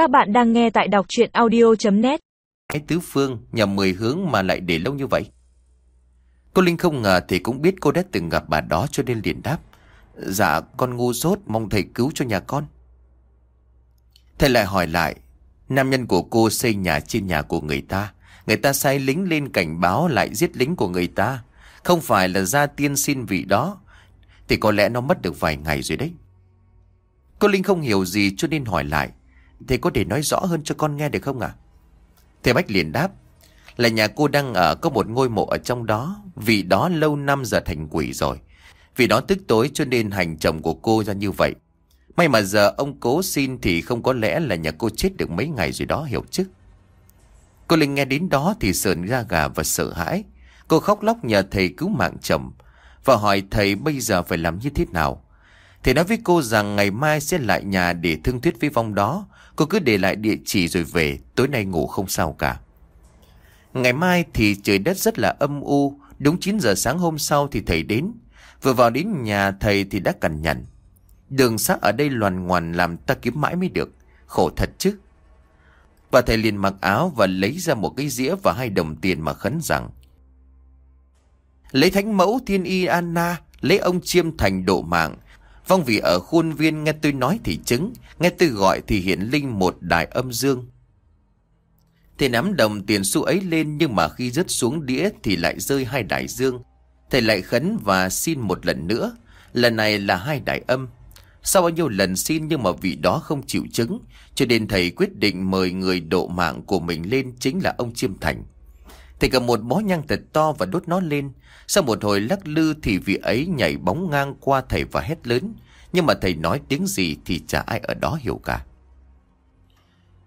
Các bạn đang nghe tại đọc chuyện audio.net Cái tứ phương nhằm mười hướng mà lại để lâu như vậy. Cô Linh không ngờ thì cũng biết cô đã từng gặp bà đó cho nên liền đáp Dạ con ngu dốt, mong thầy cứu cho nhà con. Thầy lại hỏi lại, Nam nhân của cô xây nhà trên nhà của người ta Người ta sai lính lên cảnh báo lại giết lính của người ta. Không phải là ra tiên xin vị đó, Thì có lẽ nó mất được vài ngày rồi đấy. Cô Linh không hiểu gì cho nên hỏi lại Thầy có thể nói rõ hơn cho con nghe được không ạ? Thầy Bách liền đáp, Là nhà cô đang ở có một ngôi mộ ở trong đó, Vì đó lâu năm giờ thành quỷ rồi. Vì đó tức tối cho nên hành chồng của cô ra như vậy. May mà giờ ông cố xin thì không có lẽ là nhà cô chết được mấy ngày rồi đó, hiểu chứ? Cô Linh nghe đến đó thì sờn ra gà và sợ hãi. Cô khóc lóc nhờ thầy cứu mạng chồng Và hỏi thầy bây giờ phải làm như thế nào. Thầy nói với cô rằng ngày mai sẽ lại nhà để thương thuyết với vong đó. Cô cứ để lại địa chỉ rồi về, Tối nay ngủ không sao cả. Ngày mai thì trời đất rất là âm u, Đúng 9 giờ sáng hôm sau thì thầy đến. Vừa vào đến nhà thầy thì đã cằn nhằn Đường xác ở đây loàn ngoằn làm ta kiếm mãi mới được. Khổ thật chứ. Và thầy liền mặc áo và lấy ra một cái dĩa và hai đồng tiền mà khấn rằng, Lấy thánh mẫu thiên y Anna, Lấy ông chiêm thành độ mạng Vong vì ở khuôn viên nghe tôi nói thì chứng, Nghe tôi gọi thì hiện linh một đài âm dương. Thầy nắm đồng tiền xu ấy lên Nhưng mà khi rớt xuống đĩa Thì lại rơi hai đại dương. Thầy lại khấn và xin một lần nữa. Lần này là hai đại âm. Sau bao nhiêu lần xin nhưng mà vị đó không chịu chứng, Cho nên thầy quyết định mời người độ mạng của mình lên Chính là ông Chiêm Thành thì cầm một bó nhang thật to và đốt nó lên. Sau một hồi lắc lư thì vị ấy nhảy bóng ngang qua thầy và hét lớn. Nhưng mà thầy nói tiếng gì thì chả ai ở đó hiểu cả.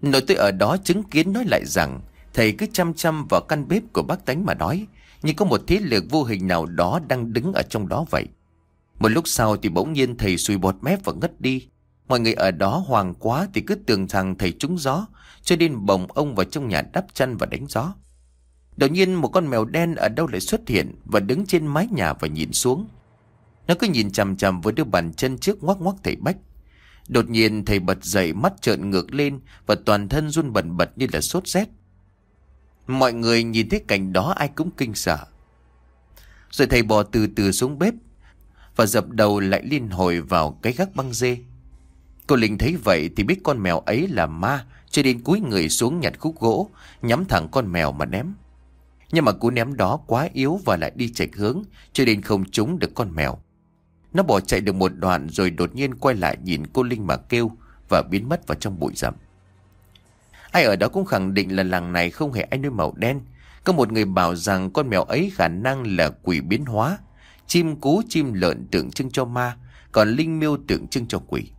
Nội tôi ở đó chứng kiến nói lại rằng, Thầy cứ chăm chăm vào căn bếp của bác tánh mà nói, Như có một thế lực vô hình nào đó đang đứng ở trong đó vậy. Một lúc sau thì bỗng nhiên thầy sùi bọt mép và ngất đi. Mọi người ở đó hoàng quá thì cứ tưởng rằng thầy trúng gió, Cho nên bồng ông vào trong nhà đắp chăn và đánh gió. Đột nhiên một con mèo đen ở đâu lại xuất hiện Và đứng trên mái nhà và nhìn xuống. Nó cứ nhìn chằm chằm với đứa bàn chân trước ngoắc ngoắc thầy Bách. Đột nhiên thầy bật dậy, mắt trợn ngược lên Và toàn thân run bần bật như là sốt rét. Mọi người nhìn thấy cảnh đó ai cũng kinh sợ. Rồi thầy bò từ từ xuống bếp Và dập đầu lại liên hồi vào cái gác băng dê. Cô Linh thấy vậy thì biết con mèo ấy là ma, Cho nên cúi người xuống nhặt khúc gỗ, Nhắm thẳng con mèo mà ném nhưng mà cú ném đó quá yếu và lại đi chệch hướng, Cho nên không trúng được con mèo. Nó bỏ chạy được một đoạn rồi đột nhiên quay lại nhìn cô Linh mà kêu Và biến mất vào trong bụi rậm. Ai ở đó cũng khẳng định là làng này không hề ai nuôi màu đen. Có một người bảo rằng con mèo ấy khả năng là quỷ biến hóa. Chim cú, chim lợn tượng trưng cho ma, Còn linh miêu tượng trưng cho quỷ.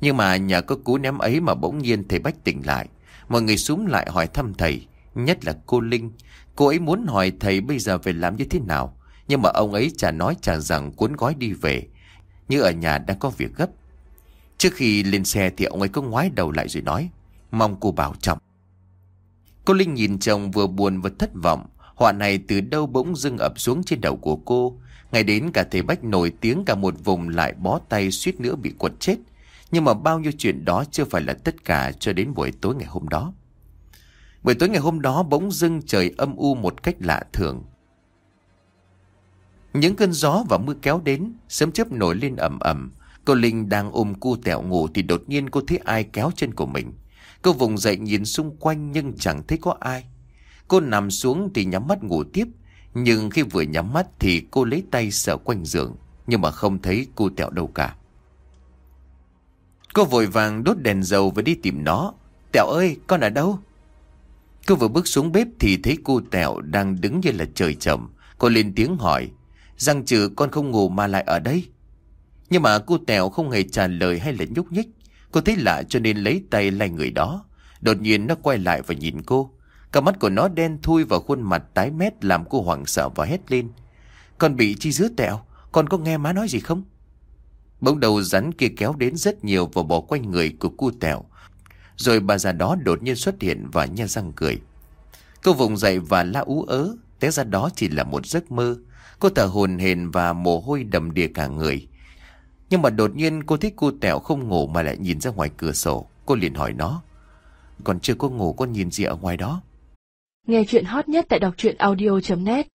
Nhưng mà nhờ có cú ném ấy mà bỗng nhiên thầy Bách tỉnh lại. Mọi người súng lại hỏi thăm thầy. Nhất là cô Linh. Cô ấy muốn hỏi thầy bây giờ phải làm như thế nào. Nhưng mà ông ấy chả nói chả rằng cuốn gói đi về. Như ở nhà đang có việc gấp. Trước khi lên xe thì ông ấy cứ ngoái đầu lại rồi nói. Mong cô bảo trọng. Cô Linh nhìn chồng vừa buồn vừa thất vọng. Họa này từ đâu bỗng dưng ập xuống trên đầu của cô. Ngày đến cả thầy Bách nổi tiếng cả một vùng lại bó tay suýt nữa bị quật chết. Nhưng mà bao nhiêu chuyện đó chưa phải là tất cả cho đến buổi tối ngày hôm đó. Buổi tối ngày hôm đó bỗng dưng trời âm u một cách lạ thường. Những cơn gió và mưa kéo đến, sớm chớp nổi lên ẩm ẩm. Cô Linh đang ôm cu tẹo ngủ thì đột nhiên cô thấy ai kéo chân của mình. Cô vùng dậy nhìn xung quanh nhưng chẳng thấy có ai. Cô nằm xuống thì nhắm mắt ngủ tiếp. Nhưng khi vừa nhắm mắt thì cô lấy tay sờ quanh giường. Nhưng mà không thấy cu tẹo đâu cả. Cô vội vàng đốt đèn dầu và đi tìm nó. Tẹo ơi, con ở đâu? Cô vừa bước xuống bếp thì thấy cô Tẹo đang đứng như là trời trầm. Cô lên tiếng hỏi, rằng trừ con không ngủ mà lại ở đây. Nhưng mà cô Tẹo không hề trả lời hay là nhúc nhích. Cô thấy lạ cho nên lấy tay lay người đó. Đột nhiên nó quay lại và nhìn cô. Cả mắt của nó đen thui và khuôn mặt tái mét làm cô hoảng sợ và hét lên. Con bị chi dứa Tẹo, con có nghe má nói gì không? Bỗng đầu rắn kia kéo đến rất nhiều và bỏ quanh người của cô Tẹo. Rồi bà già đó đột nhiên xuất hiện và nhe răng cười. Cô vùng dậy và la ú ớ, té ra đó chỉ là một giấc mơ. Cô thở hồn hền và mồ hôi đầm đìa cả người. Nhưng mà đột nhiên cô thấy cô Tẹo không ngủ mà lại nhìn ra ngoài cửa sổ. Cô liền hỏi nó. Còn chưa có ngủ con nhìn gì ở ngoài đó Nghe chuyện hot nhất tại đọc truyện audio.net